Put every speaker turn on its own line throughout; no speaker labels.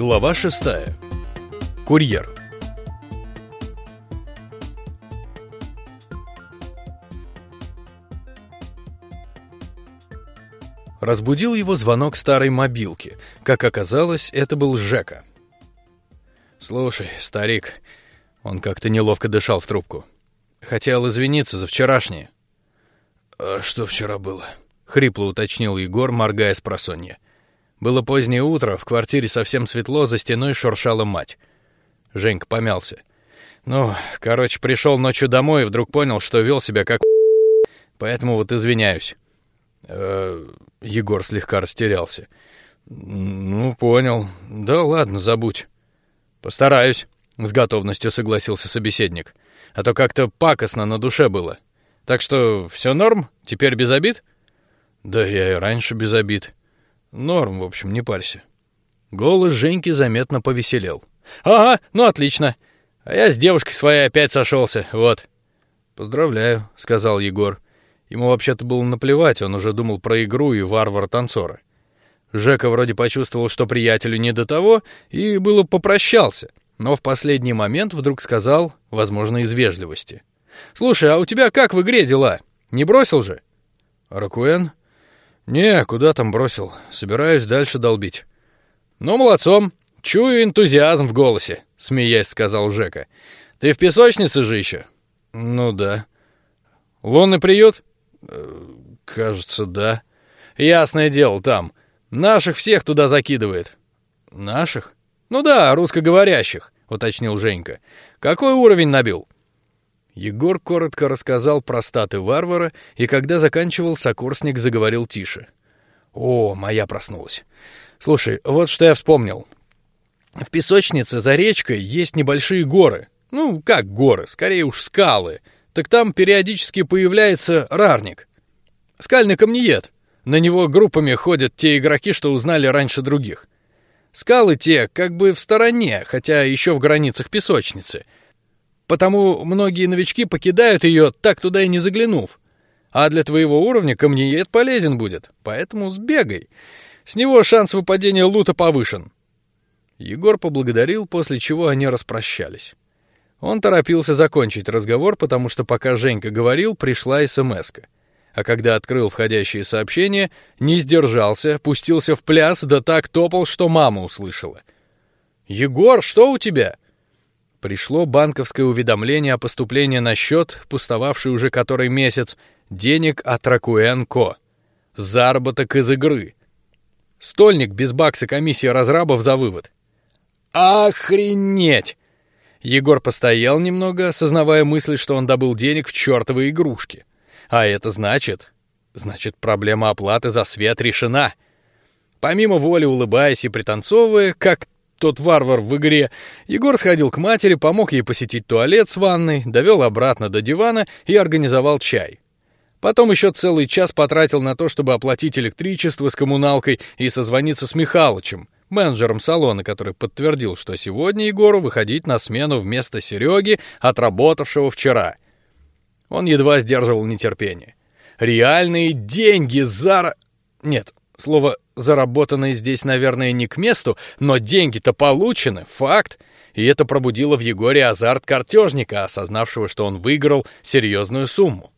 Глава шестая. Курьер. Разбудил его звонок старой мобилки. Как оказалось, это был Жека. Слушай, старик, он как-то неловко дышал в трубку. Хотел извиниться за вчерашнее.
А что вчера было?
Хрипло уточнил Егор, моргая с просонья. Было позднее утро, в квартире совсем светло, за стеной шуршала мать. Женька помялся. Ну, короче, пришел ночью домой и вдруг понял, что вел себя как поэтому вот извиняюсь.
Э, Егор слегка растерялся.
Ну, понял. Да ладно, забудь. Постараюсь, с готовностью согласился собеседник. А то как-то пакостно на душе было. Так что все норм? Теперь без обид?
Да я и раньше без обид. Норм, в общем, не парься.
Голос Женьки заметно повеселел. Ага, ну отлично. А я с девушкой своей опять сошелся. Вот.
Поздравляю, сказал Егор. Ему вообще-то было наплевать, он уже думал про игру и варвар танцора.
Жека вроде почувствовал, что приятелю не до того, и было попрощался, но в последний момент вдруг сказал, возможно, из вежливости: "Слушай, а у тебя как в игре дела? Не бросил же?"
Ракуэн? Не, куда там бросил? Собираюсь дальше долбить.
Ну молодцом, чую энтузиазм в голосе, смеясь сказал Жека. Ты в песочнице же еще?
Ну да.
Лунный приют?
Э, кажется, да.
Ясное дело, там наших всех туда закидывает.
Наших?
Ну да, русскоговорящих, уточнил Женька. Какой уровень набил?
Егор коротко рассказал про статы варвара, и когда заканчивал, сокурсник заговорил тише.
О, моя проснулась. Слушай, вот что я вспомнил. В песочнице за речкой есть небольшие горы. Ну, как горы, скорее уж скалы. Так там периодически появляется рарник, скальный камнеед. На него группами ходят те игроки, что узнали раньше других. Скалы те как бы в стороне, хотя еще в границах песочницы. Потому многие новички покидают ее, так туда и не заглянув. А для твоего уровня камнеед полезен будет, поэтому сбегай. С него шанс выпадения лута повышен. Егор поблагодарил, после чего они распрощались. Он торопился закончить разговор, потому что пока Женька говорил, пришла СМСка. А когда открыл входящие сообщения, не сдержался, пустился в пляс, да так топал, что мама услышала. Егор, что у тебя? Пришло банковское уведомление о поступлении на счет, пустовавший уже который месяц, денег от Ракуэнко. Заработок из игры. Стольник без бакса комиссии разрабов за вывод. Охренеть! Егор постоял немного, осознавая мысль, что он добыл денег в чертовой игрушке. А это значит, значит проблема оплаты за свет решена. Помимо воли улыбаясь и пританцовывая, как тот варвар в игре, Егор сходил к матери, помог ей посетить туалет с ванной, довел обратно до дивана и организовал чай. Потом еще целый час потратил на то, чтобы оплатить электричество с коммуналкой и созвониться с Михалычем, менеджером салона, который подтвердил, что сегодня Егору выходить на смену вместо Сереги, отработавшего вчера. Он едва сдерживал нетерпение. Реальные деньги за... Нет, слово Заработанные здесь, наверное, не к месту, но деньги-то получены, факт. И это пробудило в Егоре азарт картежника, осознавшего, что он выиграл серьезную сумму.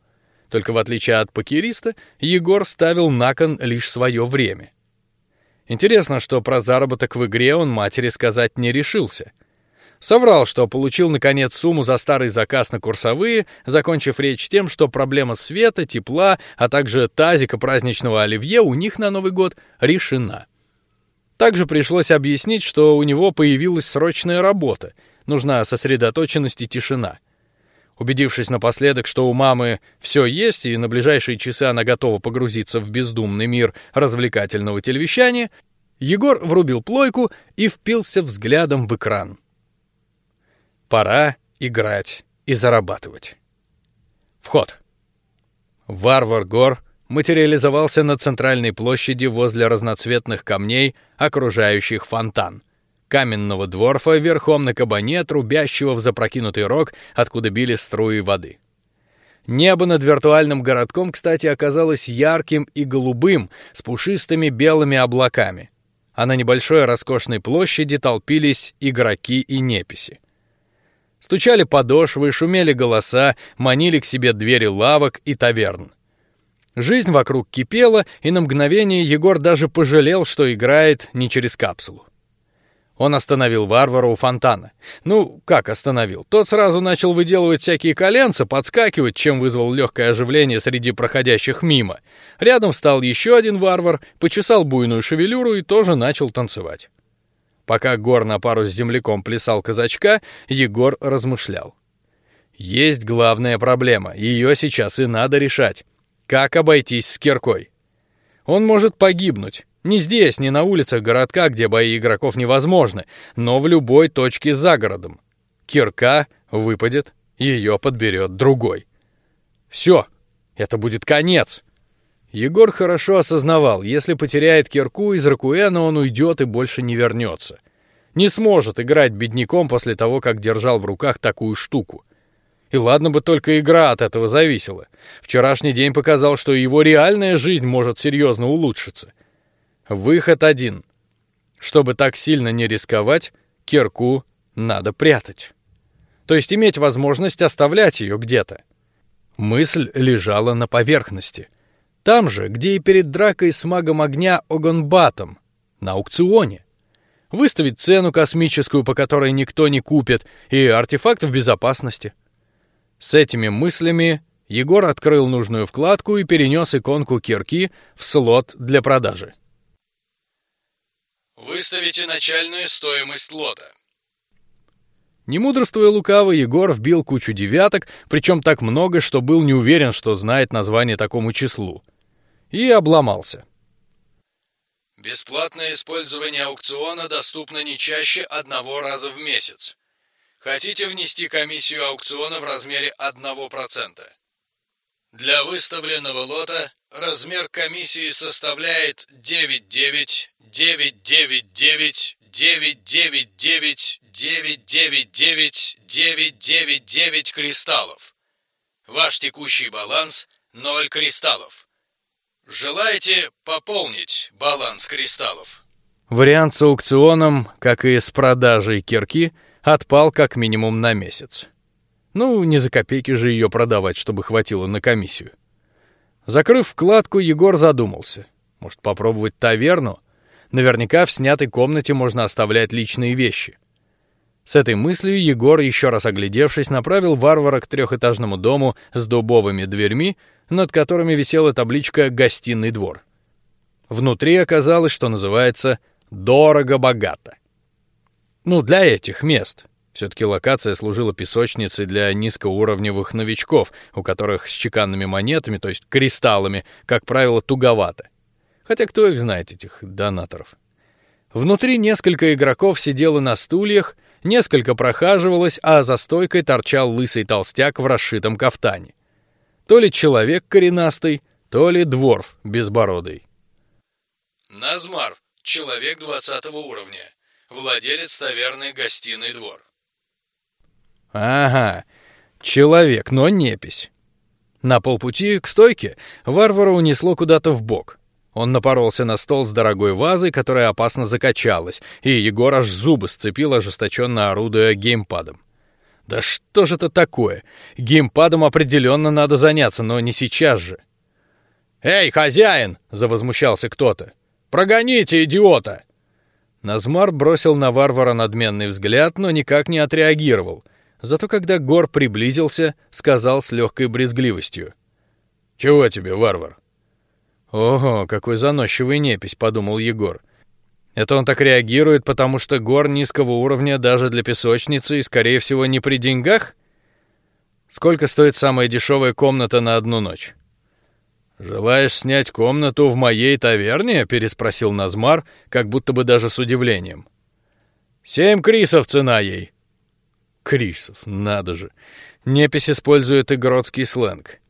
Только в отличие от покериста, Егор ставил на кон лишь свое время. Интересно, что про заработок в игре он матери сказать не решился. Соврал, что получил наконец сумму за старый заказ на курсовые, закончив речь тем, что проблема света, тепла, а также тазика праздничного оливье у них на Новый год решена. Также пришлось объяснить, что у него появилась срочная работа, нужна сосредоточенность и тишина. Убедившись напоследок, что у мамы все есть и на ближайшие часы она готова погрузиться в бездумный мир развлекательного телевещания, Егор врубил плойку и впился взглядом в экран. Пора играть и зарабатывать. Вход. Варвар Гор материализовался на центральной площади возле разноцветных камней, окружающих фонтан. Каменного дворфа верхом на кабане, трубящего в запрокинутый рог, откуда били струи воды. Небо над виртуальным городком, кстати, оказалось ярким и голубым, с пушистыми белыми облаками. а на небольшой роскошной площади толпились игроки и неписи. Стучали подошвы, шумели голоса, манили к себе двери лавок и таверн. Жизнь вокруг кипела, и на мгновение Егор даже пожалел, что играет не через капсулу. Он остановил варвара у фонтана. Ну, как остановил? Тот сразу начал выделывать всякие коленца, подскакивать, чем вызвал легкое оживление среди проходящих мимо. Рядом встал еще один варвар, почесал буйную шевелюру и тоже начал танцевать. Пока Гор на пару с земляком плясал казачка, Егор размышлял. Есть главная проблема, ее сейчас и надо решать. Как обойтись с киркой? Он может погибнуть. Не здесь, не на улицах городка, где бои игроков невозможны, но в любой точке за городом. Кирка выпадет, ее подберет другой. Все, это будет конец. Егор хорошо осознавал, если потеряет кирку из Ракуэна, он уйдет и больше не вернется. Не сможет играть бедняком после того, как держал в руках такую штуку. И ладно бы только игра от этого зависела. Вчерашний день показал, что его реальная жизнь может серьезно улучшиться. Выход один. Чтобы так сильно не рисковать, кирку надо прятать. То есть иметь возможность оставлять ее где-то. Мысль лежала на поверхности. Там же, где и перед дракой с магом огня Огонбатом, на аукционе. Выставить цену космическую, по которой никто не купит, и артефакт в безопасности. С этими мыслями Егор открыл нужную вкладку и перенес иконку кирки в слот для продажи.
Выставите начальную стоимость лота.
Не мудрствуя лукаво, Егор вбил кучу девяток, причем так много, что был не уверен, что знает название такому числу, и обломался.
Бесплатное использование аукциона доступно не чаще одного раза в месяц. Хотите внести комиссию аукциона в размере 1%? Для выставленного лота размер комиссии составляет 99 999 999 999 999 кристаллов. Ваш текущий баланс 0 кристаллов. Желаете пополнить баланс кристаллов?
Вариант с аукционом, как и с продажей кирки, отпал как минимум на месяц. Ну, не за копейки же ее продавать, чтобы хватило на комиссию. Закрыв вкладку, Егор задумался. Может попробовать таверну? Наверняка в снятой комнате можно оставлять личные вещи. С этой мыслью Егор, еще раз оглядевшись, направил варвара к трехэтажному дому с дубовыми дверьми, над которыми висела табличка «Гостиный двор». Внутри оказалось, что называется «дорого-богато». Ну, для этих мест. Все-таки локация служила песочницей для низкоуровневых новичков, у которых с чеканными монетами, то есть кристаллами, как правило, туговато. Хотя кто их знает этих донаторов? Внутри несколько игроков сидело на стульях, несколько прохаживалось, а за стойкой торчал лысый толстяк в расшитом кафтане. То ли человек коренастый, то ли дворф безбородый.
Назмар, человек двадцатого уровня, владелец таверны гостиный двор.
Ага, человек, но непись. На полпути к стойке варвара унесло куда-то в бок. Он напоролся на стол с дорогой вазой, которая опасно закачалась, и Егор аж зубы сцепил, ожесточенно орудуя геймпадом. Да что же это такое? Геймпадом определенно надо заняться, но не сейчас же. Эй, хозяин! завозмущался кто-то. Прогоните идиота! Назмар бросил на варвара надменный взгляд, но никак не отреагировал. Зато когда Гор приблизился, сказал с легкой брезгливостью: "Чего тебе, варвар? Ого, какой заносчивый непись, подумал Егор. Это он так реагирует, потому что гор низкого уровня даже для песочницы и, скорее всего, не при деньгах. Сколько стоит самая дешевая комната на одну ночь? Желаешь снять комнату в моей таверне? переспросил Назмар, как будто бы даже с удивлением. Семь крисов цена ей. Крисов, надо же. Непись использует игротский сленг.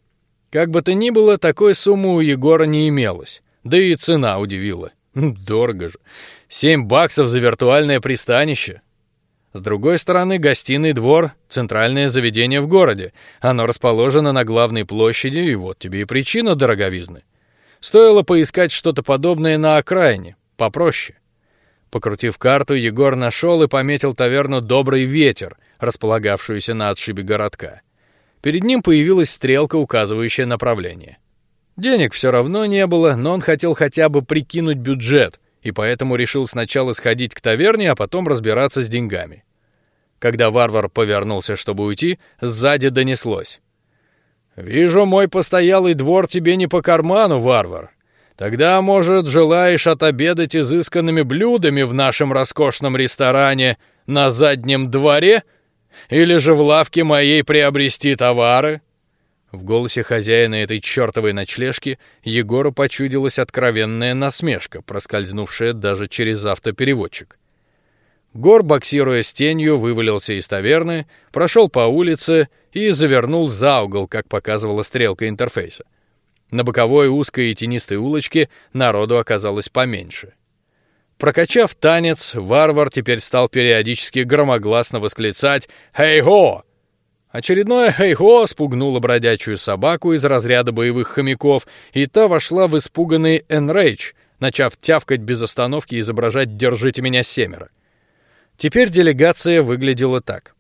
Как бы то ни было, такой суммы у Егора не имелось, да и цена удивила. Дорого же, семь баксов за виртуальное пристанище. С другой стороны, гостиный двор — центральное заведение в городе. Оно расположено на главной площади, и вот тебе и причина дороговизны. Стоило поискать что-то подобное на окраине, попроще. Покрутив карту, Егор нашел и пометил таверну Добрый ветер, располагавшуюся на отшибе городка. Перед ним появилась стрелка, указывающая направление. Денег все равно не было, но он хотел хотя бы прикинуть бюджет, и поэтому решил сначала сходить к таверне, а потом разбираться с деньгами. Когда варвар повернулся, чтобы уйти, сзади донеслось: "Вижу, мой постоялый двор тебе не по карману, варвар. Тогда, может, желаешь отобедать изысканными блюдами в нашем роскошном ресторане на заднем дворе, или же в лавке моей приобрести товары? В голосе хозяина этой чертовой ночлежки Егору почудилась откровенная насмешка, проскользнувшая даже через автопереводчик. Гор, боксируя с тенью, вывалился из таверны, прошел по улице и завернул за угол, как показывала стрелка интерфейса. На боковой узкой и тенистой улочке народу оказалось поменьше. Прокачав танец, варвар теперь стал периодически громогласно восклицать «Хей-хо!». Очередное «Хей-хо» спугнуло бродячую собаку из разряда боевых хомяков, и та вошла в испуганный «Энрейдж», начав тявкать без остановки и изображать «Держите меня семеро». Теперь делегация выглядела так.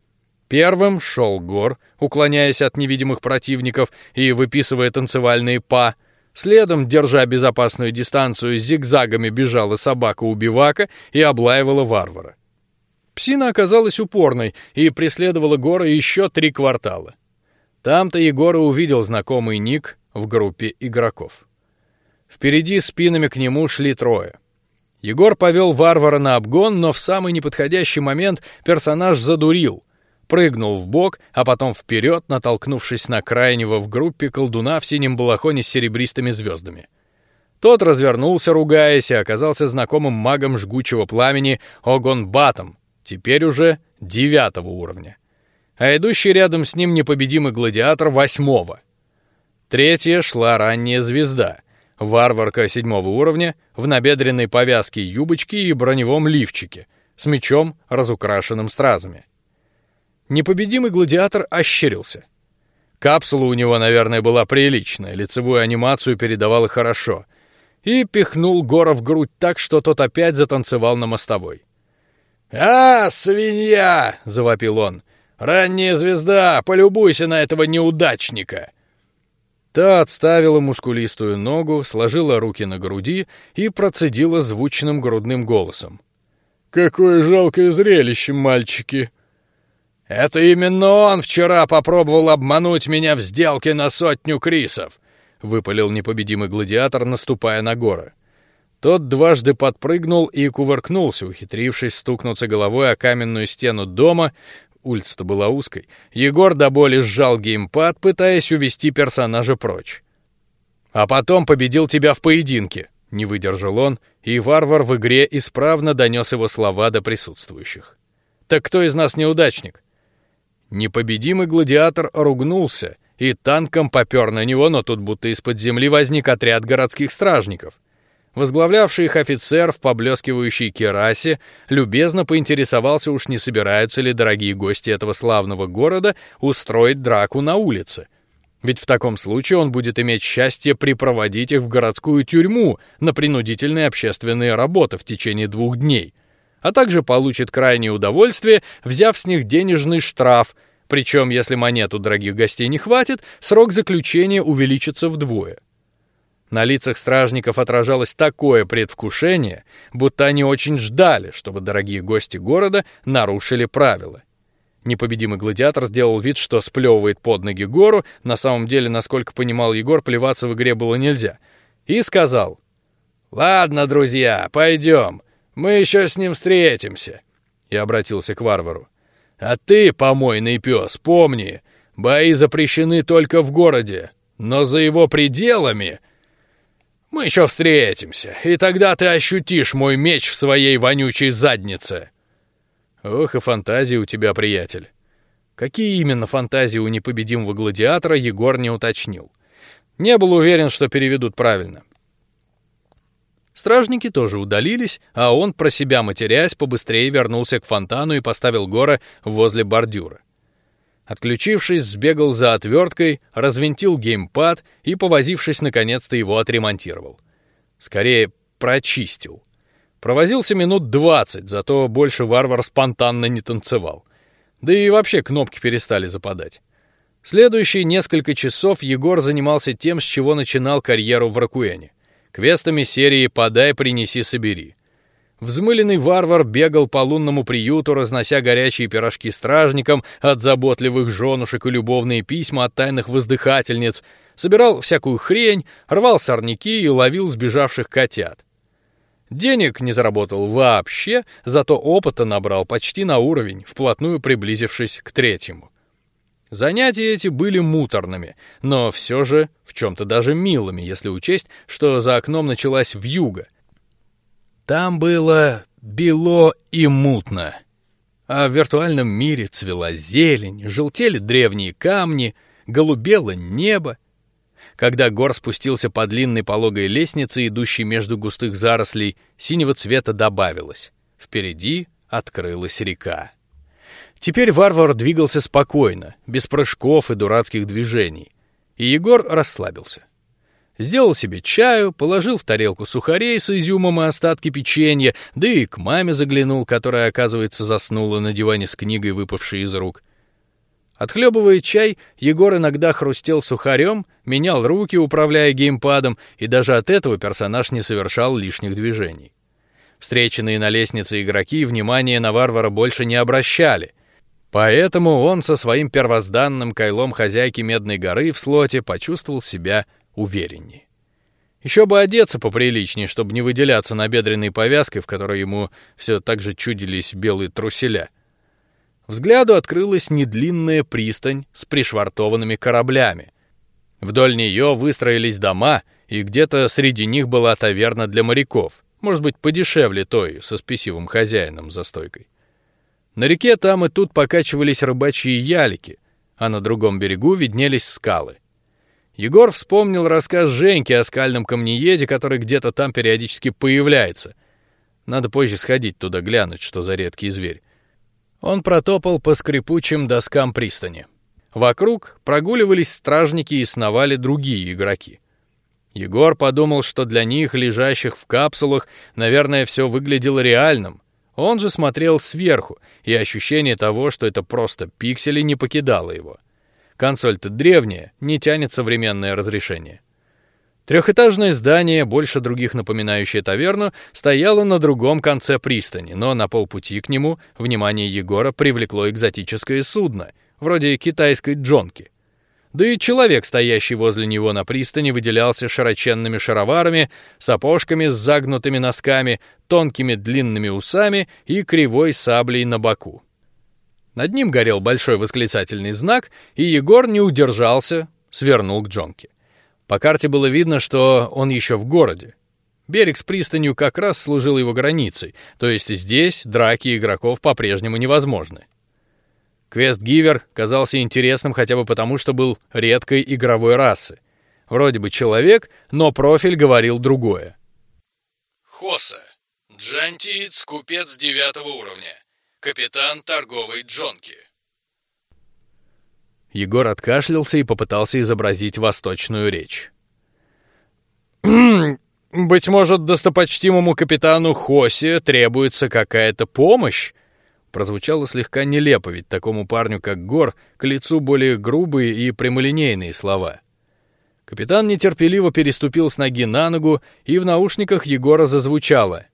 Первым шел Гор, уклоняясь от невидимых противников и выписывая танцевальные па. Следом, держа безопасную дистанцию, зигзагами бежала собака-убивака и облаивала варвара. Псина оказалась упорной и преследовала Гора еще три квартала. Там-то Егор увидел знакомый ник в группе игроков. Впереди спинами к нему шли трое. Егор повел варвара на обгон, но в самый неподходящий момент персонаж задурил, прыгнул в бок, а потом вперед, натолкнувшись на крайнего в группе колдуна в синем балахоне с серебристыми звездами. Тот развернулся, ругаясь, и оказался знакомым магом жгучего пламени Огонбатом, теперь уже девятого уровня, а идущий рядом с ним непобедимый гладиатор восьмого. Третья шла ранняя звезда, варварка седьмого уровня в набедренной повязке юбочки и броневом лифчике с мечом, разукрашенным стразами. Непобедимый гладиатор ощерился. Капсула у него, наверное, была приличная, лицевую анимацию передавала хорошо, и пихнул Гора в грудь так, что тот опять затанцевал на мостовой. А, свинья! завопил он. Ранняя звезда, полюбуйся на этого неудачника. Та отставила мускулистую ногу, сложила руки на груди и процедила звучным грудным голосом: "Какое жалкое зрелище, мальчики!" Это именно он вчера попробовал обмануть меня в сделке на сотню крисов, выпалил непобедимый гладиатор, наступая на горы. Тот дважды подпрыгнул и кувыркнулся, ухитрившись стукнуться головой о каменную стену дома. Улица-то была узкой. Егор до боли сжал геймпад, пытаясь увести персонажа прочь. А потом победил тебя в поединке. Не выдержал он, и варвар в игре исправно донес его слова до присутствующих. Так кто из нас неудачник? Непобедимый гладиатор ругнулся и танком попер на него, но тут будто из-под земли возник отряд городских стражников. Возглавлявший их офицер в поблескивающей керасе любезно поинтересовался, уж не собираются ли дорогие гости этого славного города устроить драку на улице. Ведь в таком случае он будет иметь счастье припроводить их в городскую тюрьму на принудительные общественные работы в течение двух дней а также получит крайнее удовольствие, взяв с них денежный штраф. Причем, если монет у дорогих гостей не хватит, срок заключения увеличится вдвое. На лицах стражников отражалось такое предвкушение, будто они очень ждали, чтобы дорогие гости города нарушили правила. Непобедимый гладиатор сделал вид, что сплевывает под ноги гору. На самом деле, насколько понимал Егор, плеваться в игре было нельзя. И сказал: "Ладно, друзья, пойдем. Мы еще с ним встретимся. Я обратился к варвару. А ты, помойный пес, помни, бои запрещены только в городе, но за его пределами мы еще встретимся, и тогда ты ощутишь мой меч в своей вонючей заднице. Ох и фантазии у тебя, приятель. Какие именно фантазии у непобедимого гладиатора Егор не уточнил. Не был уверен, что переведут правильно. Стражники тоже удалились, а он про себя матерясь побыстрее вернулся к фонтану и поставил Гора возле бордюра. Отключившись, сбегал за отверткой, развинтил геймпад и, повозившись, наконец-то его отремонтировал. Скорее, прочистил. Провозился минут двадцать, зато больше варвар спонтанно не танцевал. Да и вообще кнопки перестали западать. Следующие несколько часов Егор занимался тем, с чего начинал карьеру в Ракуэне. Квестами серии «Подай, принеси, собери». Взмыленный варвар бегал по лунному приюту, разнося горячие пирожки стражникам от заботливых женушек и любовные письма от тайных воздыхательниц, собирал всякую хрень, рвал сорняки и ловил сбежавших котят. Денег не заработал вообще, зато опыта набрал почти на уровень, вплотную приблизившись к третьему. Занятия эти были муторными, но все же в чем-то даже милыми, если учесть, что за окном началась вьюга. Там было бело и мутно, а в виртуальном мире цвела зелень, желтели древние камни, голубело небо. Когда Гор спустился по длинной пологой лестнице, идущей между густых зарослей, синего цвета добавилось. Впереди открылась река. Теперь варвар двигался спокойно, без прыжков и дурацких движений, и Егор расслабился. Сделал себе чаю, положил в тарелку сухарей с изюмом и остатки печенья, да и к маме заглянул, которая, оказывается, заснула на диване с книгой, выпавшей из рук. Отхлебывая чай, Егор иногда хрустел сухарем, менял руки, управляя геймпадом, и даже от этого персонаж не совершал лишних движений. Встреченные на лестнице игроки внимания на варвара больше не обращали — Поэтому он со своим первозданным кайлом хозяйки Медной горы в слоте почувствовал себя увереннее. Еще бы одеться поприличнее, чтобы не выделяться на бедренной повязкой, в которой ему все так же чудились белые труселя. Взгляду открылась недлинная пристань с пришвартованными кораблями. Вдоль нее выстроились дома, и где-то среди них была таверна для моряков, может быть подешевле той со спесивым хозяином за стойкой. На реке там и тут покачивались рыбачьи ялики, а на другом берегу виднелись скалы. Егор вспомнил рассказ Женьки о скальном камнееде, который где-то там периодически появляется. Надо позже сходить туда глянуть, что за редкий зверь. Он протопал по скрипучим доскам пристани. Вокруг прогуливались стражники и сновали другие игроки. Егор подумал, что для них, лежащих в капсулах, наверное, все выглядело реальным, он же смотрел сверху, и ощущение того, что это просто пиксели, не покидало его. Консоль-то древняя, не тянет современное разрешение. Трехэтажное здание, больше других напоминающее таверну, стояло на другом конце пристани, но на полпути к нему внимание Егора привлекло экзотическое судно, вроде китайской джонки. Да и человек, стоящий возле него на пристани, выделялся широченными шароварами, сапожками с загнутыми носками, тонкими длинными усами и кривой саблей на боку. Над ним горел большой восклицательный знак, и Егор не удержался, свернул к Джонке. По карте было видно, что он еще в городе. Берег с пристанью как раз служил его границей, то есть здесь драки игроков по-прежнему невозможны. Квест-гивер казался интересным хотя бы потому, что был редкой игровой расы. Вроде бы человек, но профиль говорил другое.
Хоса. Джантиец, купец девятого уровня. Капитан торговой джонки.
Егор откашлялся и попытался изобразить восточную речь. «Быть может, достопочтимому капитану Хосе требуется какая-то помощь?» Прозвучало слегка нелепо, ведь такому парню, как Гор, к лицу более грубые и прямолинейные слова. Капитан нетерпеливо переступил с ноги на ногу, и в наушниках Егора зазвучало: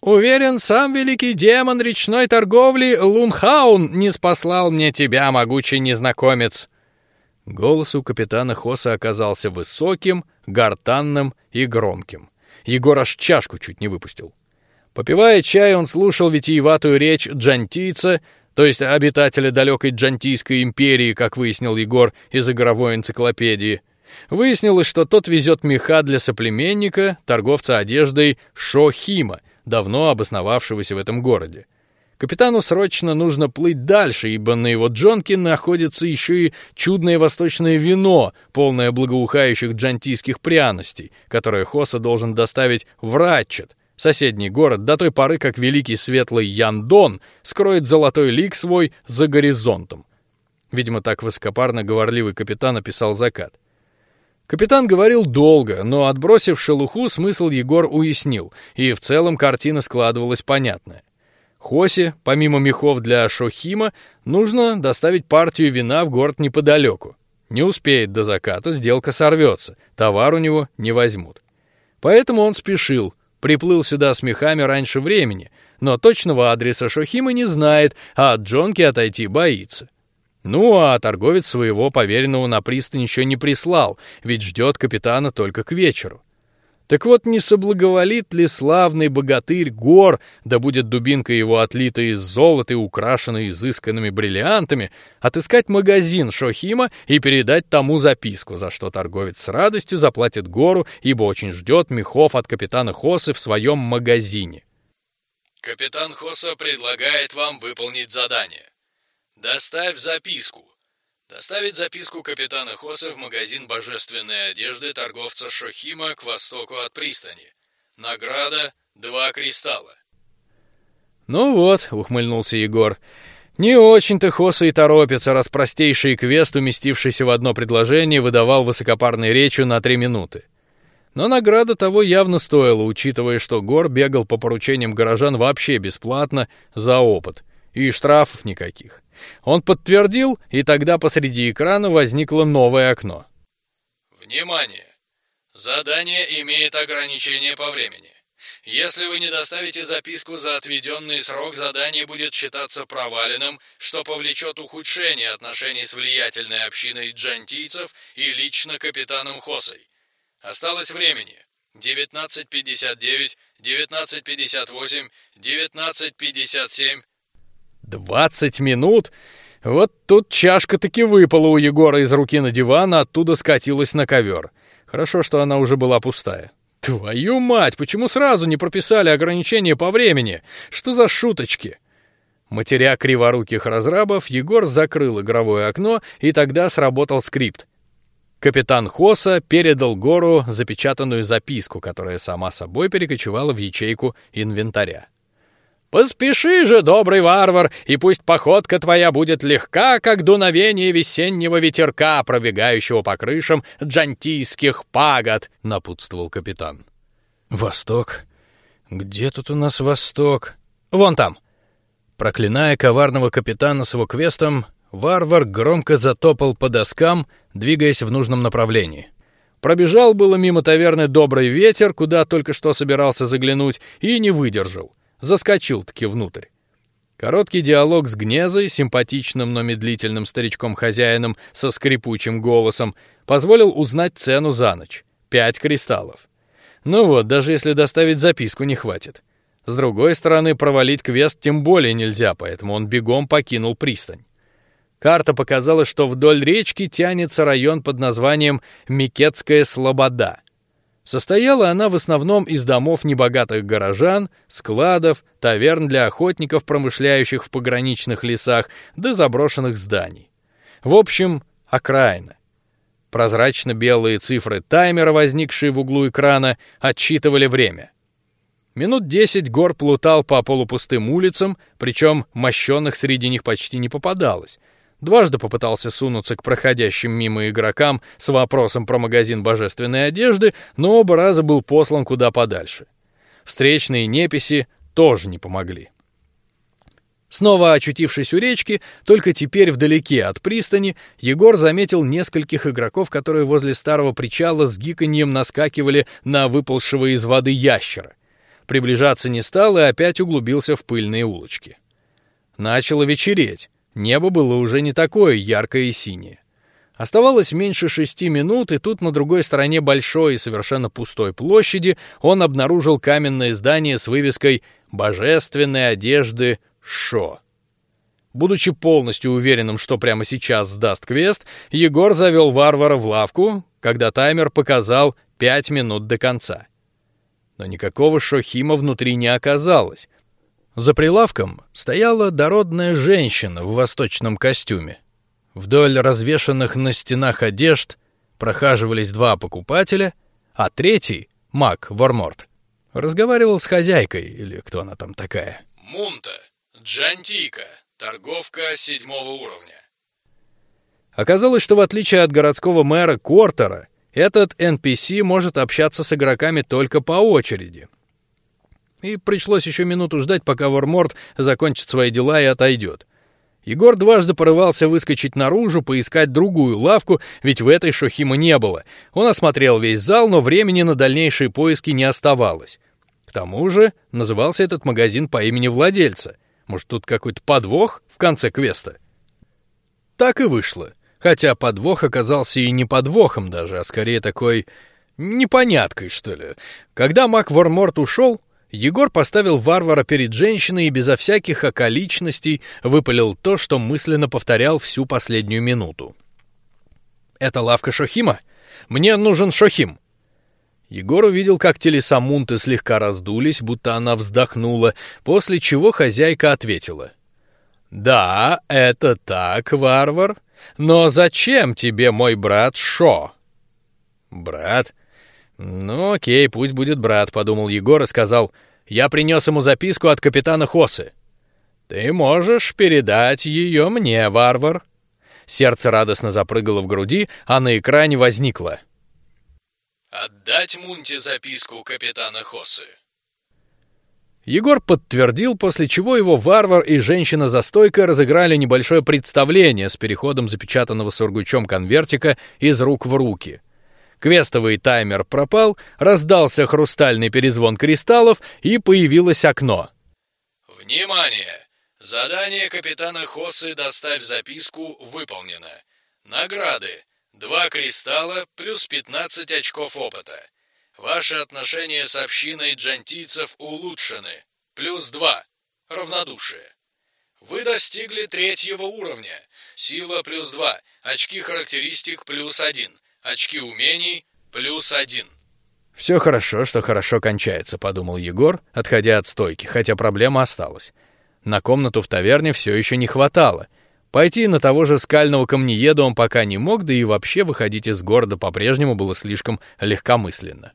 "Уверен, сам великий демон речной торговли Лунхаун не спаслал мне тебя, могучий незнакомец". Голос у капитана Хоса оказался высоким, гортанным и громким. Егор аж чашку чуть не выпустил. Попивая чай, он слушал витиеватую речь джантийца, то есть обитателя далекой джантийской империи, как выяснил Егор из игровой энциклопедии. Выяснилось, что тот везет меха для соплеменника, торговца одеждой Шохима, давно обосновавшегося в этом городе. Капитану срочно нужно плыть дальше, ибо на его джонке находится еще и чудное восточное вино, полное благоухающих джантийских пряностей, которое Хоса должен доставить в Ратчет, соседний город до той поры, как великий светлый Яндон скроет золотой лик свой за горизонтом. Видимо, так высокопарно говорливый капитан описал закат. Капитан говорил долго, но отбросив шелуху, смысл Егор уяснил, и в целом картина складывалась понятная. Хосе, помимо мехов для Шохима, нужно доставить партию вина в город неподалеку. Не успеет до заката, сделка сорвется, товар у него не возьмут. Поэтому он спешил, приплыл сюда с мехами раньше времени, но точного адреса Шохима не знает, а от Джонки отойти боится. Ну а торговец своего поверенного на пристань еще не прислал, ведь ждет капитана только к вечеру. Так вот, не соблаговолит ли славный богатырь Гор, да будет дубинка его отлита из золота и украшена изысканными бриллиантами, отыскать магазин Шохима и передать тому записку, за что торговец с радостью заплатит Гору, ибо очень ждет мехов от капитана Хосы в своем магазине.
Капитан Хоса предлагает вам выполнить задание. Доставь записку. Доставить записку капитана Хоса в магазин божественной одежды торговца Шохима к востоку от пристани. Награда — два кристалла.
Ну вот, ухмыльнулся Егор. Не очень-то Хоса и торопится, раз простейший квест, уместившийся в одно предложение, выдавал высокопарной речью на три минуты. Но награда того явно стоила, учитывая, что Гор бегал по поручениям горожан вообще бесплатно за опыт и штрафов никаких. Он подтвердил, и тогда посреди экрана возникло новое окно.
Внимание! Задание имеет ограничение по времени. Если вы не доставите записку за отведенный срок, задание будет считаться проваленным, что повлечет ухудшение отношений с влиятельной общиной джантийцев и лично капитаном Хосой. Осталось времени. 19.59, 19.58, 19.57,
Двадцать минут? Вот тут чашка таки выпала у Егора из руки на диван, а оттуда скатилась на ковер. Хорошо, что она уже была пустая. Твою мать, почему сразу не прописали ограничения по времени? Что за шуточки? Матеря криворуких разрабов, Егор закрыл игровое окно, и тогда сработал скрипт. Капитан Хоса передал Гору запечатанную записку, которая сама собой перекочевала в ячейку инвентаря. Поспеши же, добрый варвар, и пусть походка твоя будет легка, как дуновение весеннего ветерка, пробегающего по крышам джантийских пагод, напутствовал капитан. Восток? Где тут у нас восток? Вон там. Проклиная коварного капитана с его квестом, варвар громко затопал по доскам, двигаясь в нужном направлении. Пробежал было мимо таверны добрый ветер, куда только что собирался заглянуть, и не выдержал заскочил-таки внутрь. Короткий диалог с Гнезой, симпатичным, но медлительным старичком-хозяином со скрипучим голосом, позволил узнать цену за ночь — пять кристаллов. Ну вот, даже если доставить записку, не хватит. С другой стороны, провалить квест тем более нельзя, поэтому он бегом покинул пристань. Карта показала, что вдоль речки тянется район под названием Микетская Слобода. Состояла она в основном из домов небогатых горожан, складов, таверн для охотников, промышляющих в пограничных лесах, да заброшенных зданий. В общем, окраина. Прозрачно-белые цифры таймера, возникшие в углу экрана, отсчитывали время. Минут десять Гор плутал по полупустым улицам, причем мощенных среди них почти не попадалось. Дважды попытался сунуться к проходящим мимо игрокам с вопросом про магазин божественной одежды, но оба раза был послан куда подальше. Встречные неписи тоже не помогли. Снова очутившись у речки, только теперь вдалеке от пристани, Егор заметил нескольких игроков, которые возле старого причала с гиканьем наскакивали на выползшего из воды ящера. Приближаться не стал и опять углубился в пыльные улочки. Начало вечереть. Небо было уже не такое яркое и синее. Оставалось меньше шести минут, и тут на другой стороне большой и совершенно пустой площади он обнаружил каменное здание с вывеской «Божественной одежды Шо». Будучи полностью уверенным, что прямо сейчас сдаст квест, Егор завел варвара в лавку, когда таймер показал пять минут до конца. Но никакого Шохима внутри не оказалось, за прилавком стояла дородная женщина в восточном костюме. Вдоль развешанных на стенах одежд прохаживались два покупателя, а третий, Мак Ворморт, разговаривал с хозяйкой или кто она там такая.
Мунта, Джантика, торговка седьмого уровня.
Оказалось, что в отличие от городского мэра Кортера, Этот NPC может общаться с игроками только по очереди. И пришлось еще минуту ждать, пока Ворморт закончит свои дела и отойдет. Егор дважды порывался выскочить наружу, поискать другую лавку, ведь в этой Шохима не было. Он осмотрел весь зал, но времени на дальнейшие поиски не оставалось. К тому же назывался этот магазин по имени владельца. Может, тут какой-то подвох в конце квеста? Так и вышло. Хотя подвох оказался и не подвохом даже, а скорее такой непоняткой, что ли. Когда Мак Ворморт ушел, Егор поставил варвара перед женщиной и безо всяких околичностей выпалил то, что мысленно повторял всю последнюю минуту. Это лавка Шохима. Мне нужен Шохим. Егор увидел, как телеса Мунты слегка раздулись, будто она вздохнула, после чего хозяйка ответила: "Да, это так, варвар. Но зачем тебе мой брат Шо?" "Брат? Ну, окей, пусть будет брат", подумал Егор и сказал: "Я принес ему записку от капитана Хосы. Ты можешь передать ее мне, варвар." Сердце радостно запрыгало в груди, а на экране возникло:
Отдать Мунте записку капитана Хосы.
Егор подтвердил, после чего его варвар и женщина за стойкой разыграли небольшое представление с переходом запечатанного сургучом конвертика из рук в руки. Квестовый таймер пропал, раздался хрустальный перезвон кристаллов и появилось окно.
Внимание! Задание капитана Хосы «Доставь записку» выполнено. Награды Два кристалла плюс 15 очков опыта. Ваши отношения с общиной джантийцев улучшены. Плюс 2. Равнодушие. Вы достигли третьего уровня. Сила плюс 2. Очки характеристик плюс 1. Очки умений плюс 1.
Все хорошо, что хорошо кончается, подумал Егор, отходя от стойки, хотя проблема осталась. На комнату в таверне все еще не хватало, Пойти на того же скального камнееда он пока не мог, да и вообще выходить из города по-прежнему было слишком легкомысленно.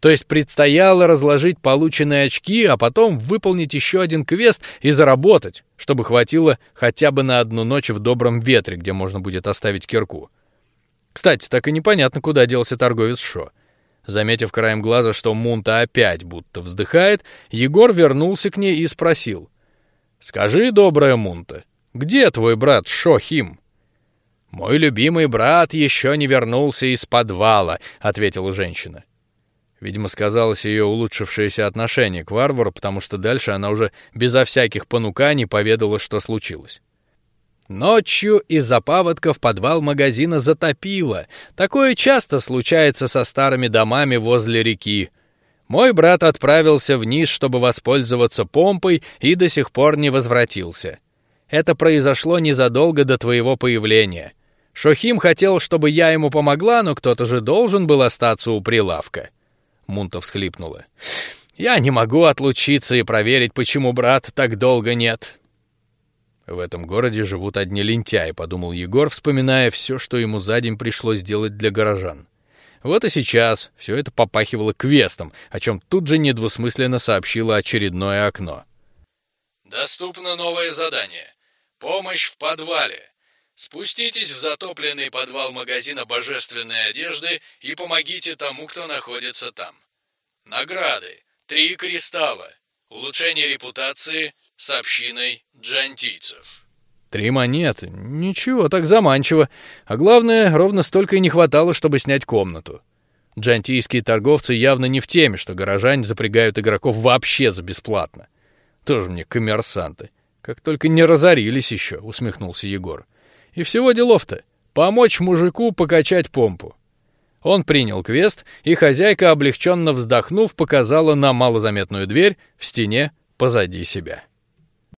То есть предстояло разложить полученные очки, а потом выполнить еще один квест и заработать, чтобы хватило хотя бы на одну ночь в добром ветре, где можно будет оставить кирку. Кстати, так и непонятно, куда делся торговец Шо. Заметив краем глаза, что Мунта опять будто вздыхает, Егор вернулся к ней и спросил: "Скажи, добрая Мунта, где твой брат Шохим? Мой любимый брат еще не вернулся из подвала, ответила женщина. Видимо, сказалось ее улучшившееся отношение к варвару, потому что дальше она уже безо всяких понуканий поведала, что случилось. Ночью из-за паводков подвал магазина затопило. Такое часто случается со старыми домами возле реки. Мой брат отправился вниз, чтобы воспользоваться помпой, и до сих пор не возвратился. Это произошло незадолго до твоего появления. Шохим хотел, чтобы я ему помогла, но кто-то же должен был остаться у прилавка. Мунта всхлипнула. Я не могу отлучиться и проверить, почему брат так долго нет. В этом городе живут одни лентяи, подумал Егор, вспоминая все, что ему за день пришлось делать для горожан. Вот и сейчас все это попахивало квестом, о чем тут же недвусмысленно сообщило очередное окно.
Доступно новое задание. Помощь в подвале. Спуститесь в затопленный подвал магазина божественной одежды и помогите тому, кто находится там. Награды. Три кристалла. Улучшение репутации с общиной джантийцев.
Три монеты. Ничего, так заманчиво. А главное, ровно столько и не хватало, чтобы снять комнату. Джантийские торговцы явно не в теме, что горожане запрягают игроков вообще за бесплатно. Тоже мне коммерсанты. Как только не разорились еще, усмехнулся Егор. И всего делов-то помочь мужику покачать помпу. Он принял квест, и хозяйка, облегченно вздохнув, показала на малозаметную дверь в стене позади себя.